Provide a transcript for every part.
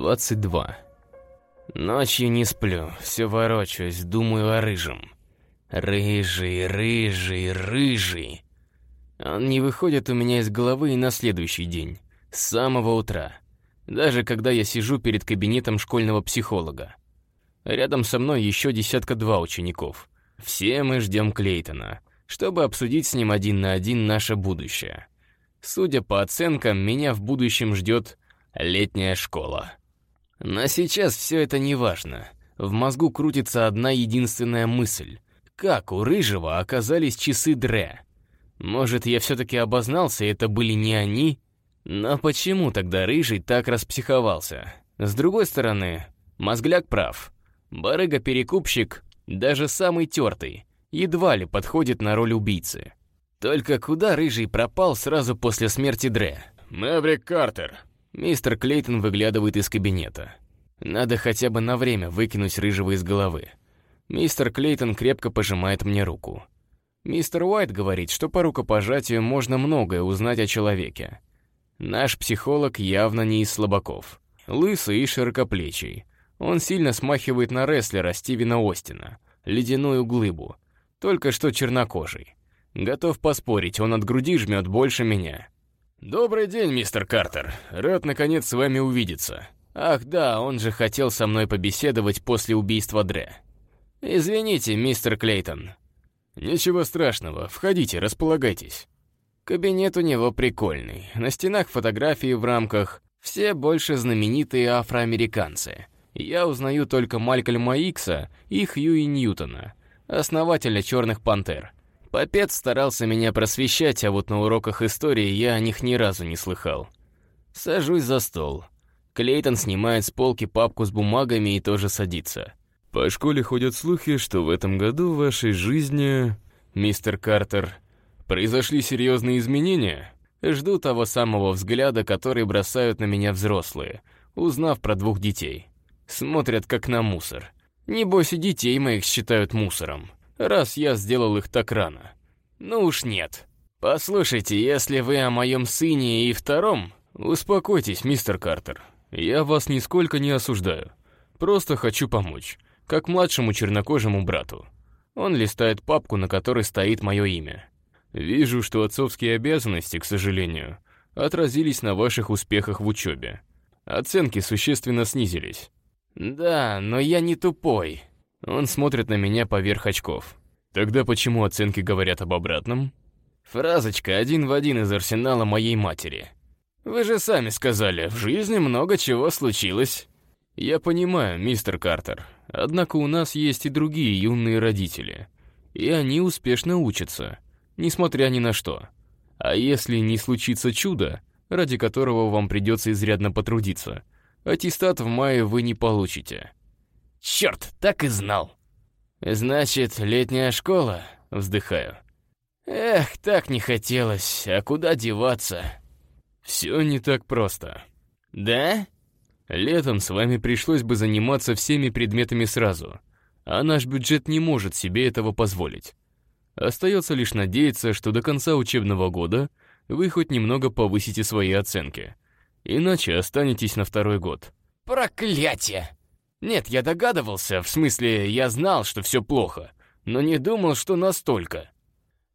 22. Ночью не сплю, все ворочаюсь, думаю о рыжем. Рыжий, рыжий, рыжий. Он не выходит у меня из головы и на следующий день, с самого утра. Даже когда я сижу перед кабинетом школьного психолога. Рядом со мной еще десятка-два учеников. Все мы ждем Клейтона, чтобы обсудить с ним один на один наше будущее. Судя по оценкам, меня в будущем ждет летняя школа. Но сейчас все это не важно. В мозгу крутится одна единственная мысль. Как у Рыжего оказались часы Дре? Может, я все-таки обознался, и это были не они? Но почему тогда Рыжий так распсиховался? С другой стороны, Мозгляк прав. Барыга-перекупщик, даже самый тертый, едва ли подходит на роль убийцы. Только куда Рыжий пропал сразу после смерти Дре? «Мэврик Картер», Мистер Клейтон выглядывает из кабинета. Надо хотя бы на время выкинуть рыжего из головы. Мистер Клейтон крепко пожимает мне руку. Мистер Уайт говорит, что по рукопожатию можно многое узнать о человеке. Наш психолог явно не из слабаков. Лысый и широкоплечий. Он сильно смахивает на рестлера Стивена Остина, ледяную глыбу, только что чернокожий. Готов поспорить, он от груди жмет больше меня. «Добрый день, мистер Картер. Рад, наконец, с вами увидеться». «Ах да, он же хотел со мной побеседовать после убийства Дре». «Извините, мистер Клейтон». «Ничего страшного, входите, располагайтесь». Кабинет у него прикольный. На стенах фотографии в рамках. Все больше знаменитые афроамериканцы. Я узнаю только Малькольма Икса и Хьюи Ньютона, основателя «Черных пантер». Попец старался меня просвещать, а вот на уроках истории я о них ни разу не слыхал. Сажусь за стол. Клейтон снимает с полки папку с бумагами и тоже садится. «По школе ходят слухи, что в этом году в вашей жизни, мистер Картер, произошли серьезные изменения?» Жду того самого взгляда, который бросают на меня взрослые, узнав про двух детей. Смотрят как на мусор. Небось и детей моих считают мусором раз я сделал их так рано. Ну уж нет. Послушайте, если вы о моем сыне и втором... Успокойтесь, мистер Картер. Я вас нисколько не осуждаю. Просто хочу помочь, как младшему чернокожему брату. Он листает папку, на которой стоит мое имя. Вижу, что отцовские обязанности, к сожалению, отразились на ваших успехах в учебе. Оценки существенно снизились. Да, но я не тупой. Он смотрит на меня поверх очков. Тогда почему оценки говорят об обратном? Фразочка один в один из арсенала моей матери. Вы же сами сказали, в жизни много чего случилось. Я понимаю, мистер Картер. Однако у нас есть и другие юные родители. И они успешно учатся, несмотря ни на что. А если не случится чудо, ради которого вам придется изрядно потрудиться, аттестат в мае вы не получите. Черт, так и знал. Значит, летняя школа, вздыхаю. Эх, так не хотелось, а куда деваться? Все не так просто. Да? Летом с вами пришлось бы заниматься всеми предметами сразу, а наш бюджет не может себе этого позволить. Остается лишь надеяться, что до конца учебного года вы хоть немного повысите свои оценки. Иначе останетесь на второй год. Проклятие! Нет, я догадывался, в смысле, я знал, что все плохо, но не думал, что настолько.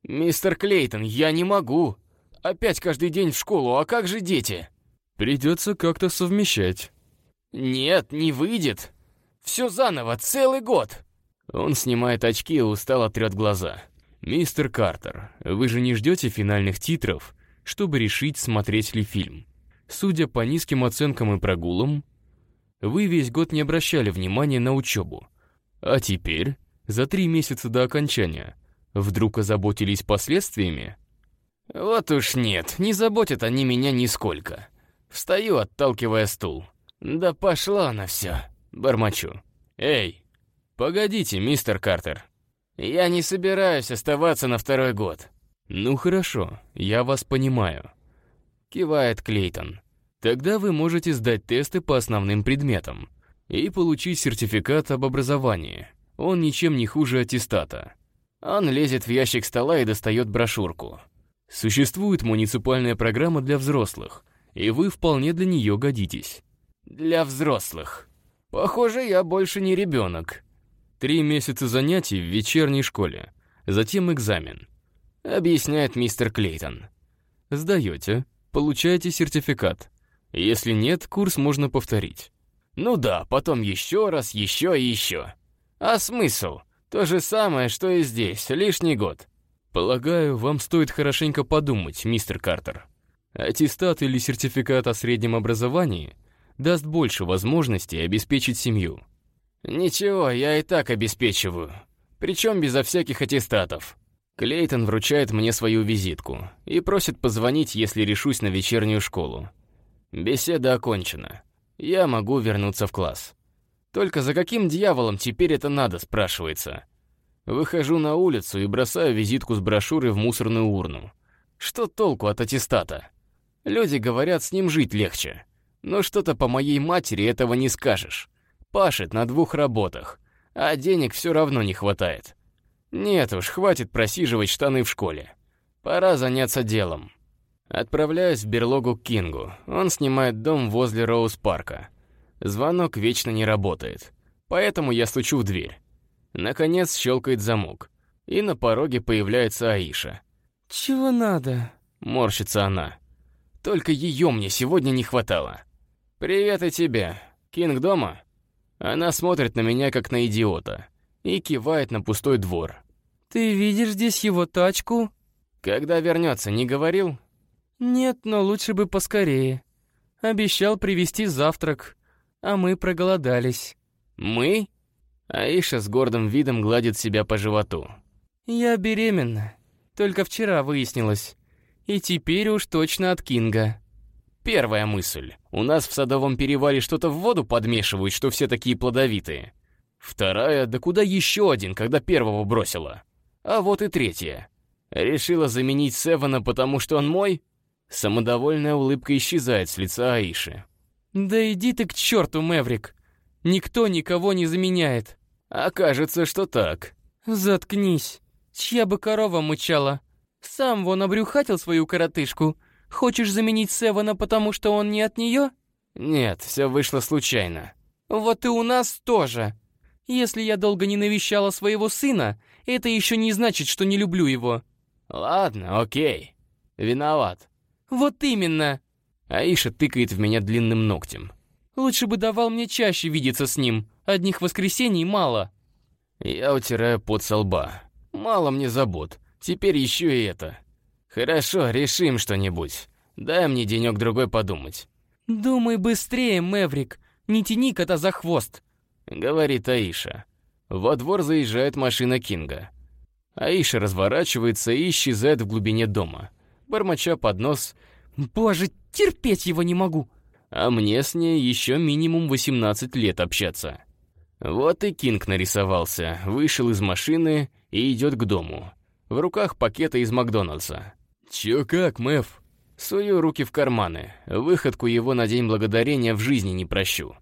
«Мистер Клейтон, я не могу. Опять каждый день в школу, а как же дети?» «Придется как-то совмещать». «Нет, не выйдет. Все заново, целый год». Он снимает очки и устало трет глаза. «Мистер Картер, вы же не ждете финальных титров, чтобы решить, смотреть ли фильм? Судя по низким оценкам и прогулам, вы весь год не обращали внимания на учебу. А теперь, за три месяца до окончания, вдруг озаботились последствиями? Вот уж нет, не заботят они меня нисколько. Встаю, отталкивая стул. Да пошла на все, бормочу. Эй, погодите, мистер Картер. Я не собираюсь оставаться на второй год. Ну хорошо, я вас понимаю. Кивает Клейтон. Тогда вы можете сдать тесты по основным предметам и получить сертификат об образовании. Он ничем не хуже аттестата. Он лезет в ящик стола и достает брошюрку. Существует муниципальная программа для взрослых, и вы вполне для нее годитесь. Для взрослых. Похоже, я больше не ребенок. Три месяца занятий в вечерней школе. Затем экзамен. Объясняет мистер Клейтон. Сдаете, получаете сертификат. Если нет, курс можно повторить. Ну да, потом еще раз, еще и еще. А смысл? То же самое, что и здесь, лишний год. Полагаю, вам стоит хорошенько подумать, мистер Картер. Аттестат или сертификат о среднем образовании даст больше возможностей обеспечить семью. Ничего, я и так обеспечиваю. Причем безо всяких аттестатов. Клейтон вручает мне свою визитку и просит позвонить, если решусь на вечернюю школу. Беседа окончена. Я могу вернуться в класс. Только за каким дьяволом теперь это надо, спрашивается. Выхожу на улицу и бросаю визитку с брошюрой в мусорную урну. Что толку от аттестата? Люди говорят, с ним жить легче. Но что-то по моей матери этого не скажешь. Пашет на двух работах, а денег все равно не хватает. Нет уж, хватит просиживать штаны в школе. Пора заняться делом. Отправляюсь в берлогу к Кингу. Он снимает дом возле Роуз-парка. Звонок вечно не работает. Поэтому я стучу в дверь. Наконец щелкает замок. И на пороге появляется Аиша. «Чего надо?» — морщится она. Только ее мне сегодня не хватало. «Привет и тебе. Кинг дома?» Она смотрит на меня, как на идиота, и кивает на пустой двор. «Ты видишь здесь его тачку?» «Когда вернется, не говорил?» «Нет, но лучше бы поскорее. Обещал привезти завтрак, а мы проголодались». «Мы?» Аиша с гордым видом гладит себя по животу. «Я беременна. Только вчера выяснилось. И теперь уж точно от Кинга. Первая мысль. У нас в Садовом перевале что-то в воду подмешивают, что все такие плодовитые. Вторая, да куда еще один, когда первого бросила? А вот и третья. Решила заменить Севена, потому что он мой? Самодовольная улыбка исчезает с лица Аиши. «Да иди ты к черту, Мэврик! Никто никого не заменяет!» «Окажется, что так». «Заткнись! Чья бы корова мычала? Сам вон обрюхатил свою коротышку. Хочешь заменить Севена, потому что он не от нее? Нет, все вышло случайно. Вот и у нас тоже. Если я долго не навещала своего сына, это еще не значит, что не люблю его. Ладно, окей. Виноват. Вот именно. Аиша тыкает в меня длинным ногтем. Лучше бы давал мне чаще видеться с ним. Одних воскресений мало. Я утираю пот со лба. Мало мне забот. Теперь еще и это. Хорошо, решим что-нибудь. Дай мне денек-другой подумать. «Думай быстрее, Мэврик. Не тяни кота за хвост», — говорит Аиша. Во двор заезжает машина Кинга. Аиша разворачивается и исчезает в глубине дома. Бормоча под нос «Боже, терпеть его не могу!» А мне с ней еще минимум 18 лет общаться. Вот и Кинг нарисовался, вышел из машины и идет к дому. В руках пакета из Макдональдса. «Чё как, Мэв?» Сую руки в карманы. Выходку его на День Благодарения в жизни не прощу.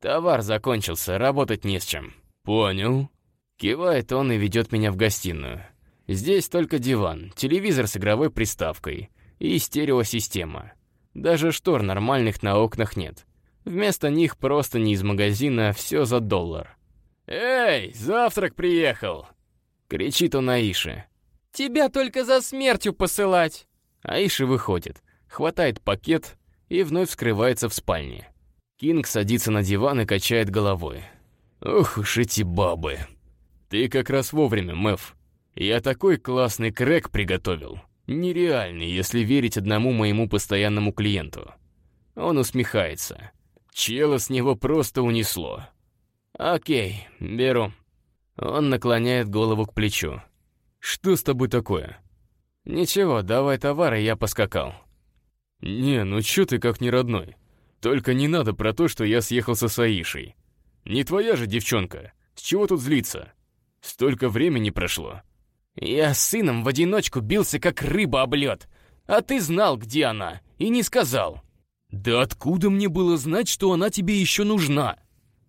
Товар закончился, работать не с чем. «Понял». Кивает он и ведет меня в гостиную. Здесь только диван, телевизор с игровой приставкой и стереосистема. Даже штор нормальных на окнах нет. Вместо них просто не из магазина, все за доллар. «Эй, завтрак приехал!» — кричит он Аише. Тебя только за смертью посылать!» Аиша выходит, хватает пакет и вновь скрывается в спальне. Кинг садится на диван и качает головой. «Ох уж эти бабы!» «Ты как раз вовремя, Мэв. Я такой классный крэк приготовил. Нереальный, если верить одному моему постоянному клиенту». Он усмехается. Чела с него просто унесло. «Окей, беру». Он наклоняет голову к плечу. «Что с тобой такое?» «Ничего, давай товар, и я поскакал». «Не, ну чё ты как не родной? Только не надо про то, что я съехал со Саишей. Не твоя же девчонка. С чего тут злиться? Столько времени прошло». «Я с сыном в одиночку бился, как рыба об лед. А ты знал, где она, и не сказал». «Да откуда мне было знать, что она тебе еще нужна?»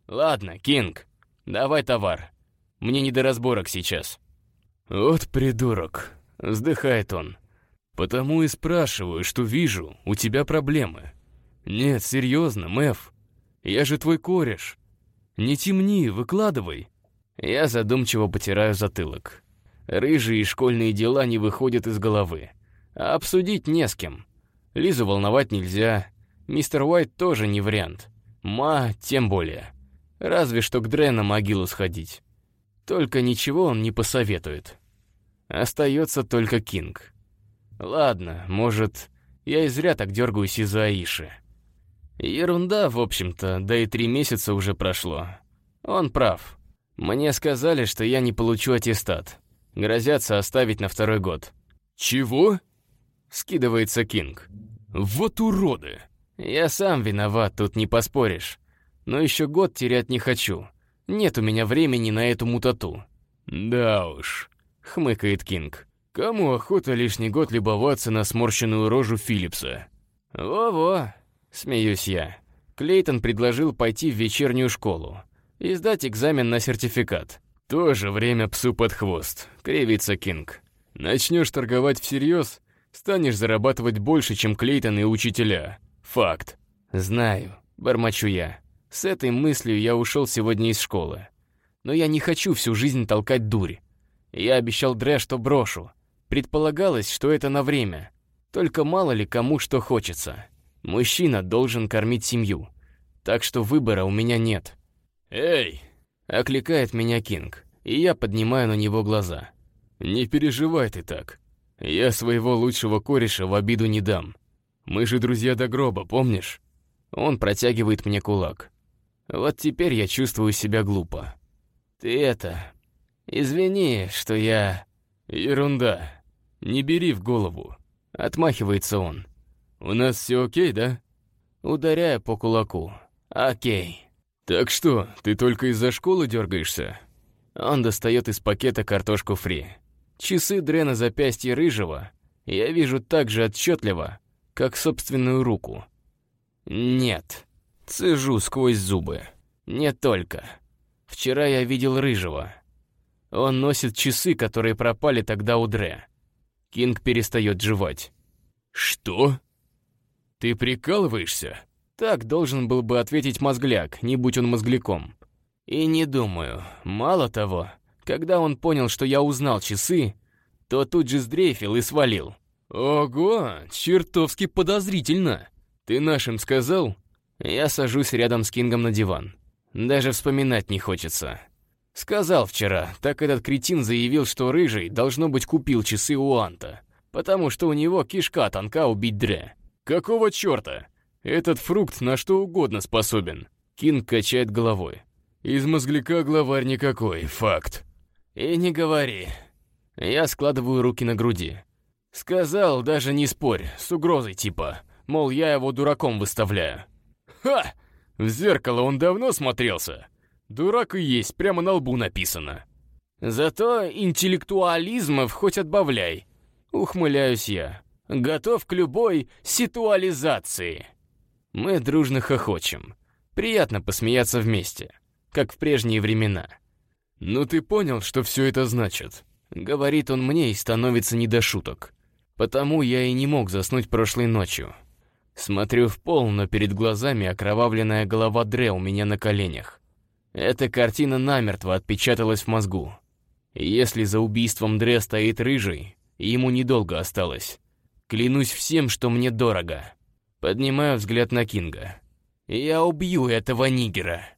«Ладно, Кинг, давай товар. Мне не до разборок сейчас». «Вот придурок», — вздыхает он. «Потому и спрашиваю, что вижу, у тебя проблемы». «Нет, серьезно, Мэв. Я же твой кореш. Не темни, выкладывай. Я задумчиво потираю затылок. Рыжие школьные дела не выходят из головы. А обсудить не с кем. Лизу волновать нельзя. Мистер Уайт тоже не вариант. Ма тем более. Разве что к Дрэ на могилу сходить. Только ничего он не посоветует. Остается только Кинг. Ладно, может, я и зря так дергаюсь из-за Аиши. Ерунда, в общем-то, да и три месяца уже прошло. Он прав. Мне сказали, что я не получу аттестат. Грозятся оставить на второй год. «Чего?» — скидывается Кинг. «Вот уроды!» «Я сам виноват, тут не поспоришь. Но еще год терять не хочу. Нет у меня времени на эту мутату». «Да уж», — хмыкает Кинг. «Кому охота лишний год любоваться на сморщенную рожу Филлипса?» «Во-во», — смеюсь я. Клейтон предложил пойти в вечернюю школу и сдать экзамен на сертификат. «Тоже время псу под хвост», — кривится Кинг. «Начнешь торговать всерьез, станешь зарабатывать больше, чем Клейтон и учителя. Факт». «Знаю», — бормочу я. С этой мыслью я ушел сегодня из школы. Но я не хочу всю жизнь толкать дурь. Я обещал Дре, что брошу. Предполагалось, что это на время. Только мало ли кому что хочется. Мужчина должен кормить семью. Так что выбора у меня нет. «Эй!» — окликает меня Кинг, и я поднимаю на него глаза. «Не переживай ты так. Я своего лучшего кореша в обиду не дам. Мы же друзья до гроба, помнишь?» Он протягивает мне кулак. Вот теперь я чувствую себя глупо. Ты это... Извини, что я... Ерунда. Не бери в голову. Отмахивается он. У нас все окей, да? Ударяя по кулаку. Окей. Так что, ты только из-за школы дергаешься? Он достает из пакета картошку фри. Часы Дрена запястья рыжего я вижу так же отчетливо, как собственную руку. Нет. Цежу сквозь зубы. Не только. Вчера я видел Рыжего. Он носит часы, которые пропали тогда у Дре. Кинг перестает жевать. «Что? Ты прикалываешься?» Так должен был бы ответить мозгляк, не будь он мозгляком. И не думаю. Мало того, когда он понял, что я узнал часы, то тут же сдрейфил и свалил. «Ого, чертовски подозрительно! Ты нашим сказал?» Я сажусь рядом с Кингом на диван. Даже вспоминать не хочется. Сказал вчера, так этот кретин заявил, что Рыжий, должно быть, купил часы у Анта, потому что у него кишка тонка убить Дре. Какого черта? Этот фрукт на что угодно способен. Кинг качает головой. Из мозгляка главарь никакой, факт. И не говори. Я складываю руки на груди. Сказал, даже не спорь, с угрозой типа. Мол, я его дураком выставляю. Ха! В зеркало он давно смотрелся. Дурак и есть, прямо на лбу написано. Зато интеллектуализмов хоть отбавляй. Ухмыляюсь я. Готов к любой ситуализации. Мы дружно хохочем. Приятно посмеяться вместе, как в прежние времена. «Ну ты понял, что все это значит?» Говорит он мне и становится не до шуток. Потому я и не мог заснуть прошлой ночью. Смотрю в пол, но перед глазами окровавленная голова Дре у меня на коленях. Эта картина намертво отпечаталась в мозгу. Если за убийством Дре стоит рыжий, ему недолго осталось. Клянусь всем, что мне дорого. Поднимаю взгляд на Кинга. Я убью этого нигера.